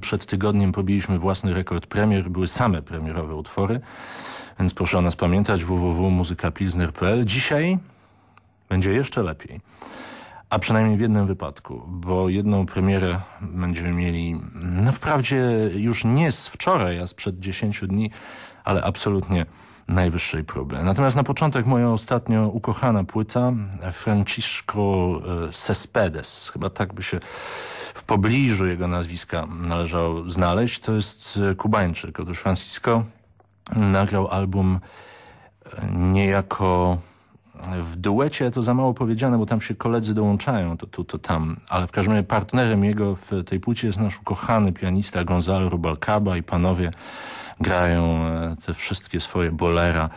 Przed tygodniem pobiliśmy własny rekord premier. Były same premierowe utwory, więc proszę o nas pamiętać www.muzykapilsner.pl. Dzisiaj będzie jeszcze lepiej. A przynajmniej w jednym wypadku, bo jedną premierę będziemy mieli, no wprawdzie już nie z wczoraj, a sprzed 10 dni, ale absolutnie najwyższej próby. Natomiast na początek moja ostatnio ukochana płyta Francisco e, Cespedes, chyba tak by się w pobliżu jego nazwiska należało znaleźć. To jest e, Kubańczyk. Otóż Francisco nagrał album e, niejako w duecie to za mało powiedziane, bo tam się koledzy dołączają, to tu, to, to tam. Ale w każdym razie partnerem jego w tej płycie jest nasz ukochany pianista Gonzalo Rubalcaba i panowie grają e, te wszystkie swoje bolera.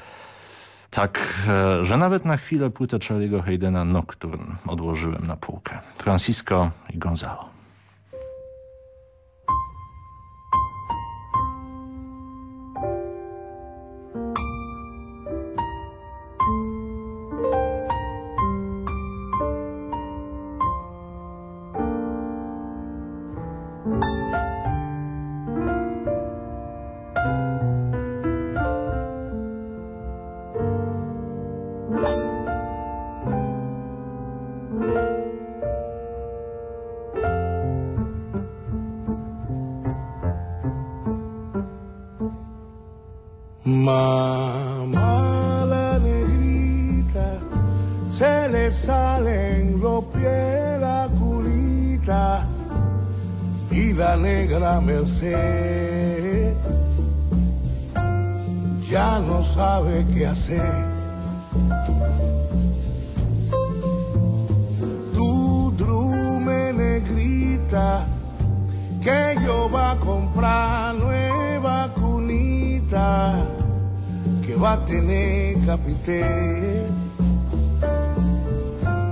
Tak, że nawet na chwilę płytę Charlie'ego Haydena Nocturne odłożyłem na półkę. Francisco i Gonzalo. Mamá. La negrita, se le salen los pies la culita y la negra merced. Ya no sabe qué hacer. Tu drume negrita, que yo va a comprar nueva cunita va a tener capité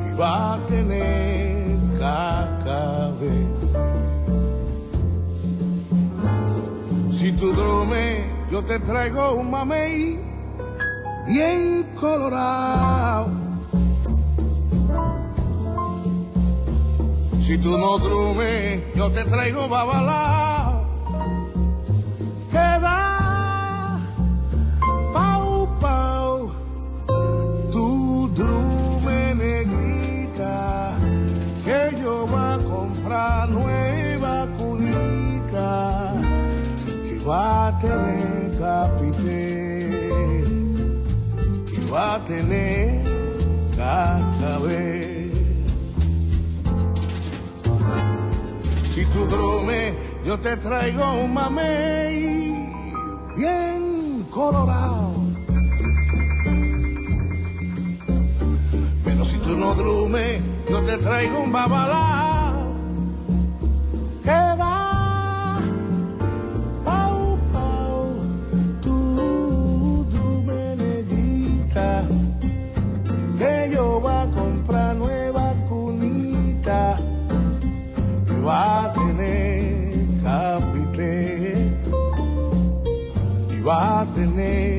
y va a tener cacabe. Si tú drumes, yo te traigo un mamey bien colorado. Si tú no drumes, yo te traigo babalao. Va a tener cacabé. Si tú drume, yo te traigo un mamey bien colorado. Pero si tú no drumes, yo te traigo un babalao. name.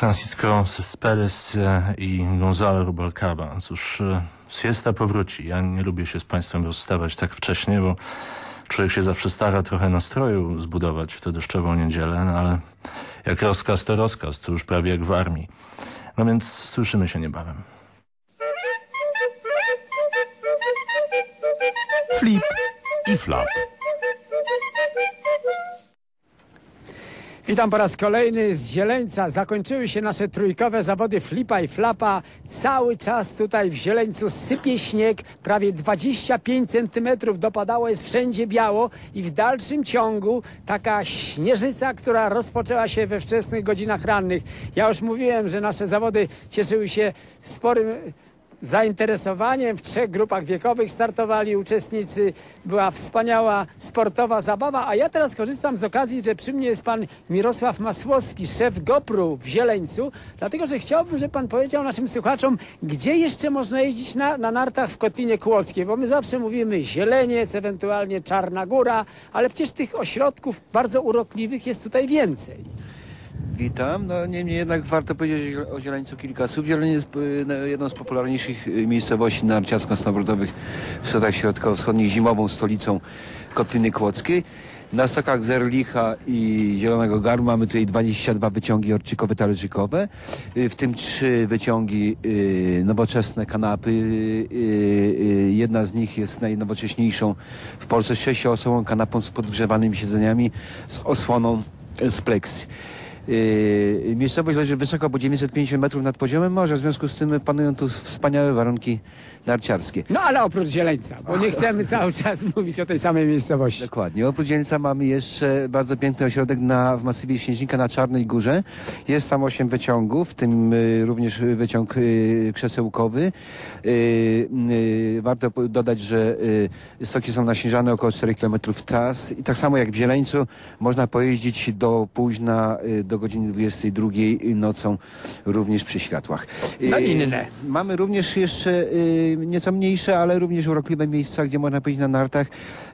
Francisco Cespedes e, i Gonzalo Rubalcaba. Cóż, e, siesta powróci. Ja nie lubię się z państwem rozstawać tak wcześnie, bo człowiek się zawsze stara trochę nastroju zbudować w tę deszczową niedzielę, no ale jak rozkaz to rozkaz, to już prawie jak w armii. No więc słyszymy się niebawem. Flip i flop. Witam po raz kolejny z Zieleńca. Zakończyły się nasze trójkowe zawody flipa i flapa. Cały czas tutaj w Zieleńcu sypie śnieg. Prawie 25 centymetrów dopadało, jest wszędzie biało i w dalszym ciągu taka śnieżyca, która rozpoczęła się we wczesnych godzinach rannych. Ja już mówiłem, że nasze zawody cieszyły się sporym zainteresowaniem. W trzech grupach wiekowych startowali uczestnicy. Była wspaniała sportowa zabawa, a ja teraz korzystam z okazji, że przy mnie jest pan Mirosław Masłowski, szef GoPru w Zieleńcu, dlatego, że chciałbym, żeby pan powiedział naszym słuchaczom, gdzie jeszcze można jeździć na, na nartach w Kotlinie Kłodzkiej, bo my zawsze mówimy Zieleniec, ewentualnie Czarna Góra, ale przecież tych ośrodków bardzo urokliwych jest tutaj więcej. Witam. No niemniej jednak warto powiedzieć o Zieleńcu kilka słów. Zieleń jest y, jedną z popularniejszych y, miejscowości narciarsko-snowboardowych w Stanach Środkowo-Wschodnich, zimową stolicą Kotliny Kłodzkiej. Na stokach Zerlicha i Zielonego Garu mamy tutaj 22 wyciągi orczykowe, talerzykowe, y, w tym trzy wyciągi nowoczesne kanapy. Jedna z nich jest najnowocześniejszą w Polsce sześcioosobową kanapą z podgrzewanymi siedzeniami z osłoną z pleksji. Yy, miejscowość leży wysoko, bo 950 metrów nad poziomem morza, w związku z tym panują tu wspaniałe warunki narciarskie. No ale oprócz Zieleńca, bo nie chcemy cały czas mówić o tej samej miejscowości. Dokładnie. Oprócz Dzielnica mamy jeszcze bardzo piękny ośrodek na, w masywie Śnieżnika na Czarnej Górze. Jest tam osiem wyciągów, w tym y, również wyciąg y, krzesełkowy. Y, warto po- dodać, że stoki są naśnieżane około 4 km tras i tak samo jak w Zieleńcu można pojeździć do późna, do godziny 22 nocą również przy światłach. No Y, inne. Mamy również jeszcze y, nieco mniejsze, ale również urokliwe miejsca, gdzie można pojeździć na nartach.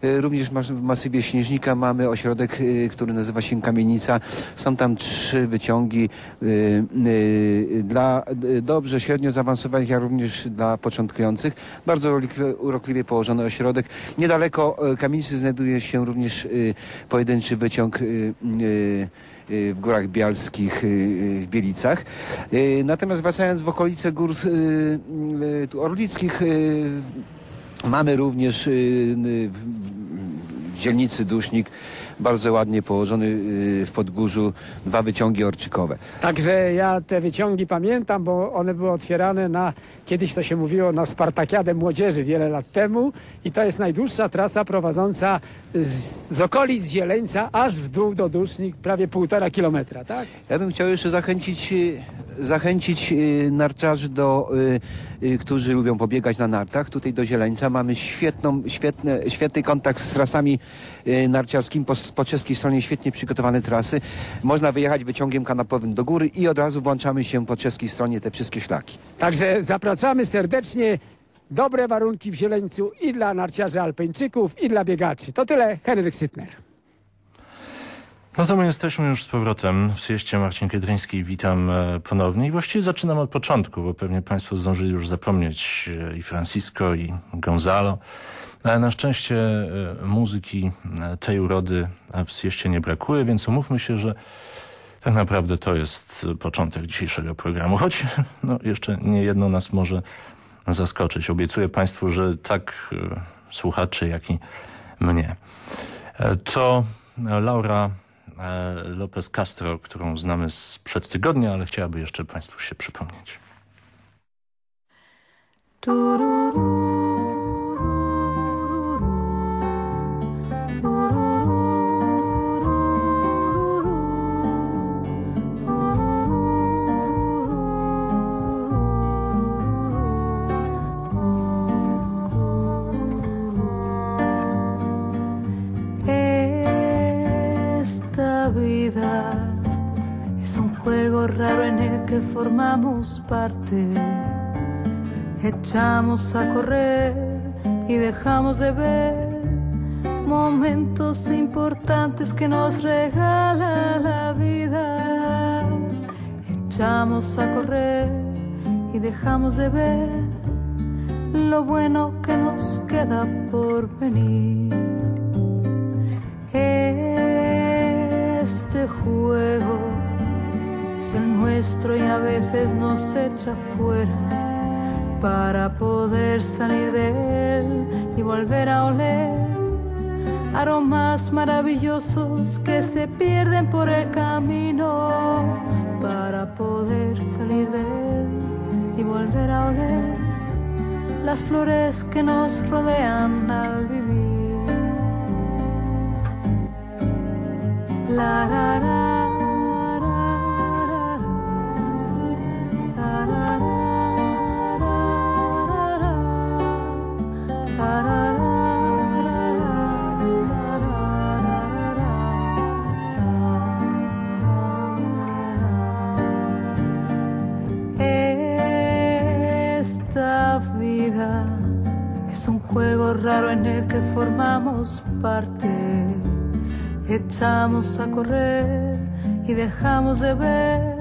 Y, również w masywie Śnieżnika mamy ośrodek, który nazywa się Kamienica. Są tam trzy wyciągi dla dobrze, średnio zaawansowanych, jak również dla początkujących. Bardzo urokliwie, położony ośrodek. Niedaleko kamienicy znajduje się również pojedynczy wyciąg w Górach Bialskich, y, y, w Bielicach. Y, Natomiast wracając w okolice gór y, y, orlickich, y, mamy również y, y, w dzielnicy Dusznik bardzo ładnie położony y, w Podgórzu dwa wyciągi orczykowe. Także ja te wyciągi pamiętam, bo one były otwierane na, kiedyś to się mówiło, na Spartakiadę Młodzieży wiele lat temu i to jest najdłuższa trasa prowadząca z, z okolic Zieleńca aż w dół do Dusznik, prawie półtora kilometra, tak? Ja bym chciał jeszcze zachęcić, y, zachęcić y, narciarzy, do, którzy lubią pobiegać na nartach. Tutaj do Zieleńca mamy świetną, świetne, świetny kontakt z trasami narciarskimi. Po, po czeskiej stronie świetnie przygotowane trasy. Można wyjechać wyciągiem kanapowym do góry i od razu włączamy się po czeskiej stronie te wszystkie szlaki. Także zapraszamy serdecznie. Dobre warunki w Zieleńcu i dla narciarzy alpeńczyków, i dla biegaczy. To tyle, Henryk Sytner. No to my jesteśmy już z powrotem w Sieście Marcin Kiedryński. Witam e, ponownie i właściwie zaczynam od początku, bo pewnie Państwo zdążyli już zapomnieć e, i Francisco, i Gonzalo. Na szczęście e, muzyki e, tej urody w Sieście nie brakuje, więc umówmy się, że tak naprawdę to jest e, początek dzisiejszego programu. Choć no, jeszcze nie jedno nas może zaskoczyć. Obiecuję Państwu, że tak słuchaczy, jak i mnie. To Laura Lopez Castro, którą znamy sprzed tygodnia, ale chciałaby jeszcze Państwu się przypomnieć. Esta raro en el que formamos parte. Echamos a correr y dejamos de ver momentos importantes que nos regala la vida. Echamos a correr y dejamos de ver lo bueno que nos queda por venir. Este juego el nuestro y a veces nos echa fuera para poder salir de él y volver a oler aromas maravillosos que se pierden por el camino para poder salir de él y volver a oler las flores que nos rodean al vivir. La, Echamos a correr y dejamos de ver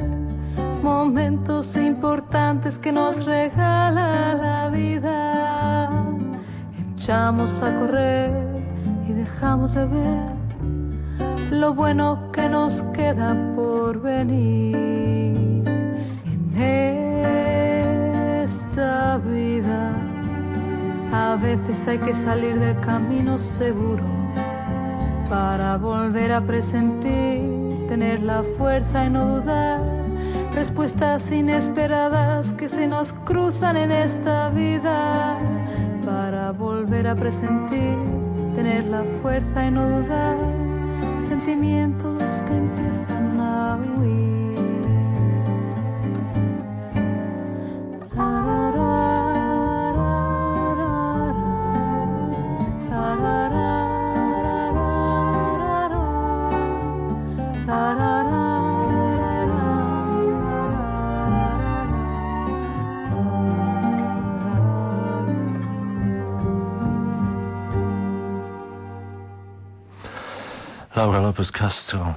momentos importantes que nos regala la vida. Echamos a correr y dejamos de ver lo bueno que nos queda por venir en esta vida a veces hay que salir del camino seguro para volver a presentir, tener la fuerza y no dudar. Respuestas inesperadas que se nos cruzan en esta vida para volver a presentir, tener la fuerza y no dudar. Sentimientos que empiezan a huir. Laura Lopez Castro.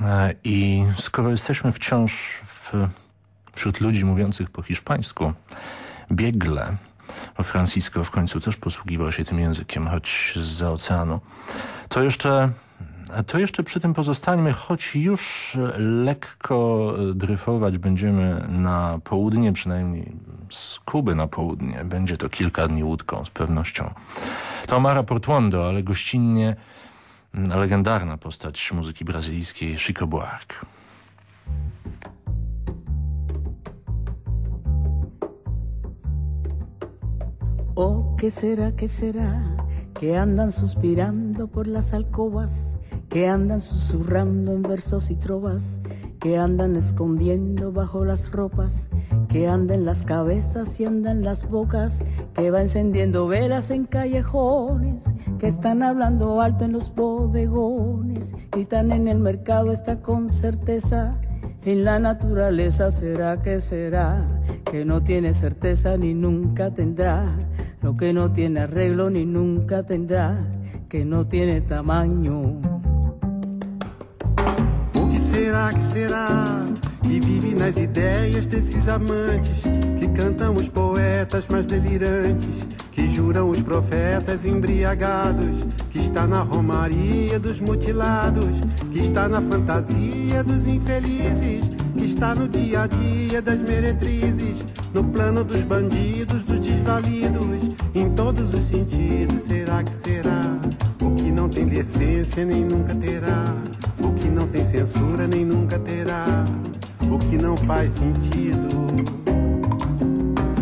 E, I skoro jesteśmy wciąż w, wśród ludzi mówiących po hiszpańsku, biegle, bo Francisco w końcu też posługiwał się tym językiem, choć z oceanu, to jeszcze to jeszcze przy tym pozostańmy, choć już lekko dryfować będziemy na południe, przynajmniej z Kuby na południe. Będzie to kilka dni łódką z pewnością. To Mara Portuondo, ale gościnnie legendarna postać muzyki brazylijskiej Chico Buarque. Oh, ¿qué será, qué será? Que andan suspirando por las alcobas, que andan susurrando en versos y trovas, que andan escondiendo bajo las ropas, que anda en las cabezas y anda en las bocas, que va encendiendo velas en callejones, que están hablando alto en los bodegones, están en el mercado, está con certeza. En la naturaleza será que será, que no tiene certeza ni nunca tendrá, lo que no tiene arreglo ni nunca tendrá, que no tiene tamaño. ¿Qué será, que será? que vive nas ideias desses amantes, que cantam os poetas mais delirantes, que juram os profetas embriagados, que está na romaria dos mutilados, que está na fantasia dos infelizes, que está no dia a dia das meretrizes, no plano dos bandidos, dos desvalidos, em todos os sentidos. Será que será? O que não tem decência nem nunca terá, que não tem censura nem nunca terá o que não faz sentido.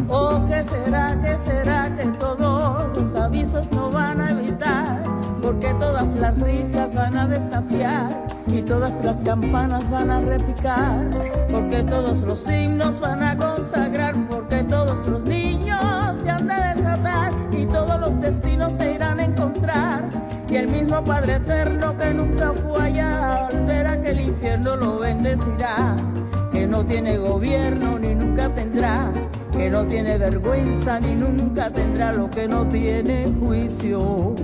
Oh, que será, que será que todos los avisos no van a evitar? Porque todas las risas van a desafiar y todas las campanas van a repicar. Porque todos los signos van a consagrar, porque todos los niños se han de desatar y todos los destinos se irán. El mismo Padre Eterno que nunca fue allá, al ver aquel infierno lo bendecirá que no tiene gobierno ni nunca tendrá, que no tiene vergüenza ni nunca tendrá lo que no tiene juicio.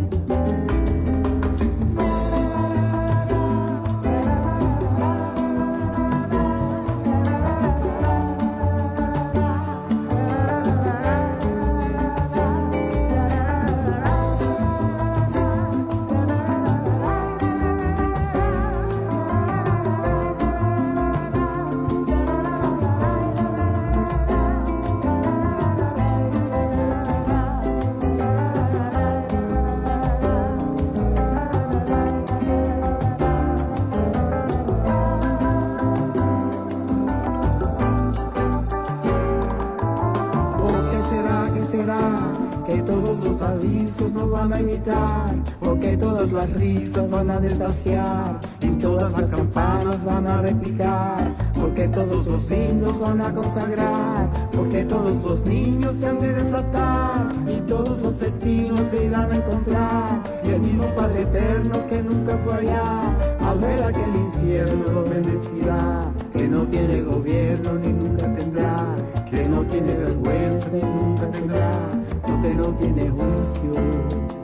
Nos van a imitar, porque todas las risas van a desafiar y todas las campanas van a replicar, porque todos los himnos van a consagrar, porque todos los niños se han de desatar y todos los destinos se irán a encontrar. Y el mismo Padre eterno que nunca fue allá, al ver aquel infierno lo bendecirá, que no tiene gobierno ni nunca tendrá, que no tiene vergüenza ni nunca tiene juicio.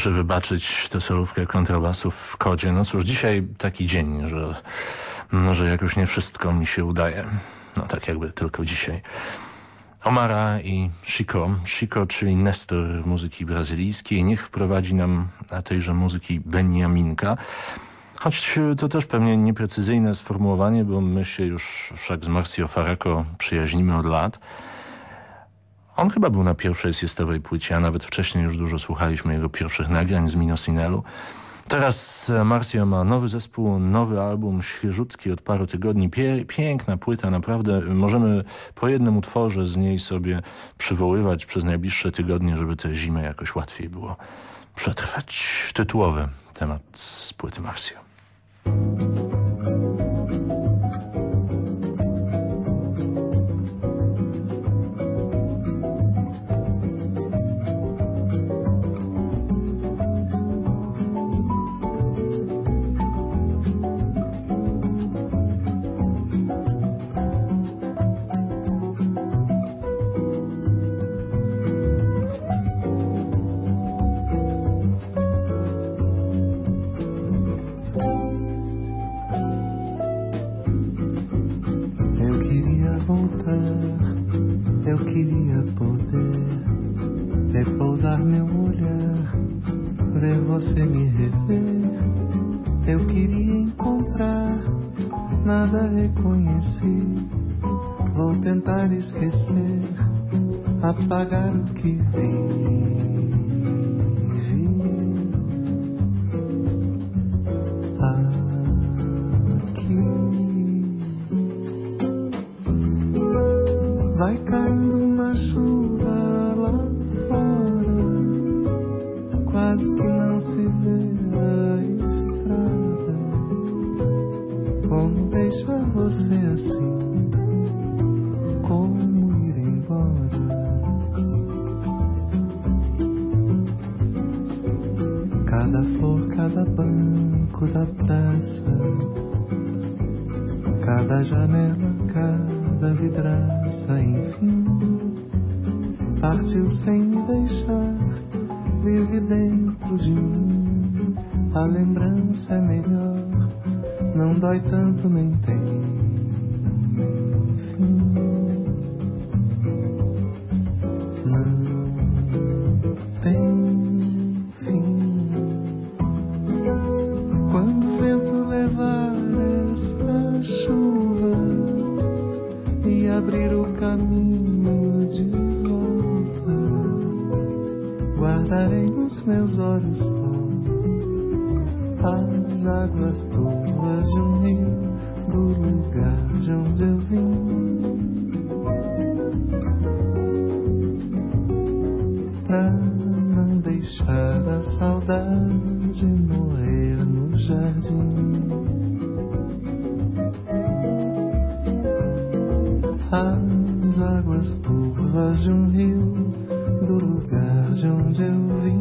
Proszę wybaczyć tę solówkę kontrabasów w kodzie. No cóż, dzisiaj taki dzień, że, no, że jakoś nie wszystko mi się udaje. No tak jakby tylko dzisiaj. Omara i Chico. Chico, czyli Nestor muzyki brazylijskiej. Niech wprowadzi nam na tejże muzyki Beniaminka. Choć to też pewnie nieprecyzyjne sformułowanie, bo my się już wszak z Marcio Faraco przyjaźnimy od lat. On chyba był na pierwszej siestowej płycie, a nawet wcześniej już dużo słuchaliśmy jego pierwszych nagrań z Minosinelu. Teraz e, Marcio ma nowy zespół, nowy album, świeżutki od paru tygodni. Pie piękna płyta, naprawdę możemy po jednym utworze z niej sobie przywoływać przez najbliższe tygodnie, żeby tę zimę jakoś łatwiej było przetrwać. Tytułowy temat z płyty Marcio. nada reconheci. Vou tentar esquecer, apagar o que vi. Você assim? Cada flor, cada banco da praça, cada janela, cada vidraça, enfim, partiu sem me deixar, vive dentro de mim. A lembrança é melhor, não dói tanto nem tem vim. Pra não deixar a saudade morrer no jardim. As águas turvas de um rio do lugar de onde eu vim.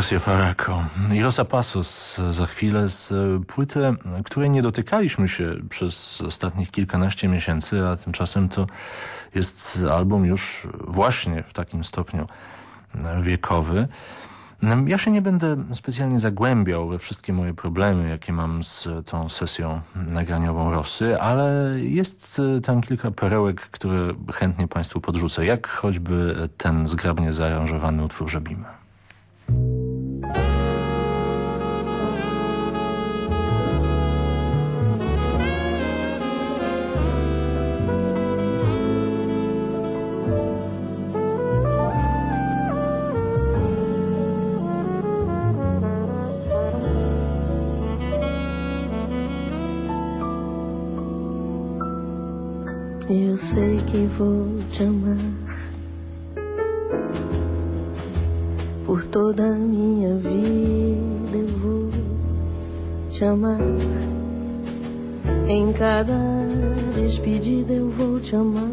Garcia Faraco i Rosa Passos za chwilę z płyty, której nie dotykaliśmy się przez ostatnich kilkanaście miesięcy, a tymczasem to jest album już właśnie w takim stopniu wiekowy. Ja się nie będę specjalnie zagłębiał we wszystkie moje problemy, jakie mam z tą sesją nagraniową Rosy, ale jest tam kilka perełek, które chętnie Państwu podrzucę, jak choćby ten zgrabnie zaaranżowany utwór Żebimy. Sei que vou te amar por toda a minha vida. Eu vou te amar em cada despedida. Eu vou te amar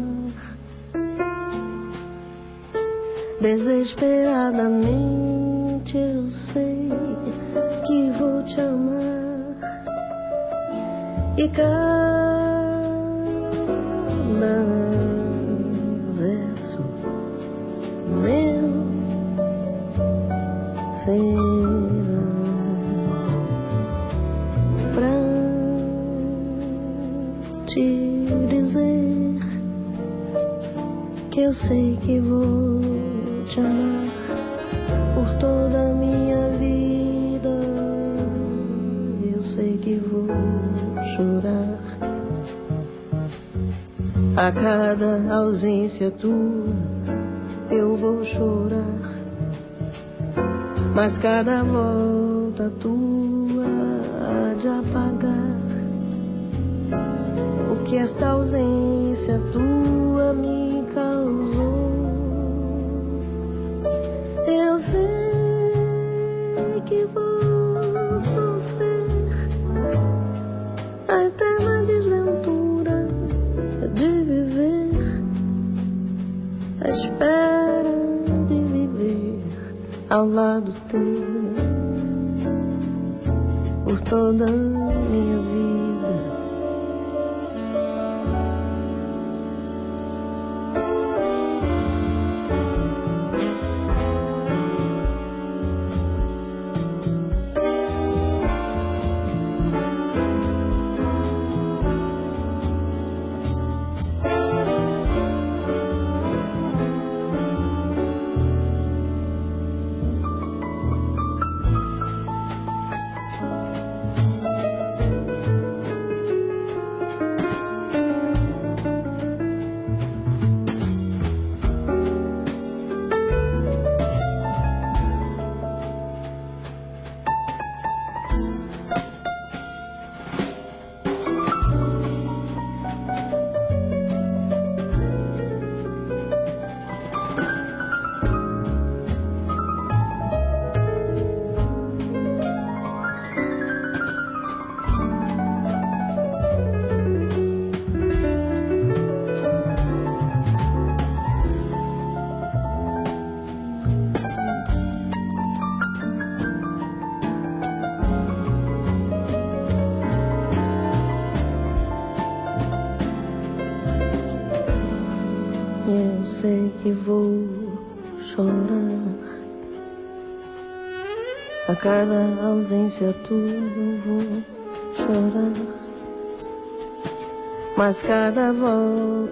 desesperadamente. Eu sei que vou te amar e cada verso meu será pra te dizer que eu sei que vou te amar a cada ausência tua eu vou chorar, mas cada volta tua há de apagar. O que esta ausência tua me à espera de viver ao lado teu. Por toda que vou chorar a cada ausência eu vou chorar, mas cada volta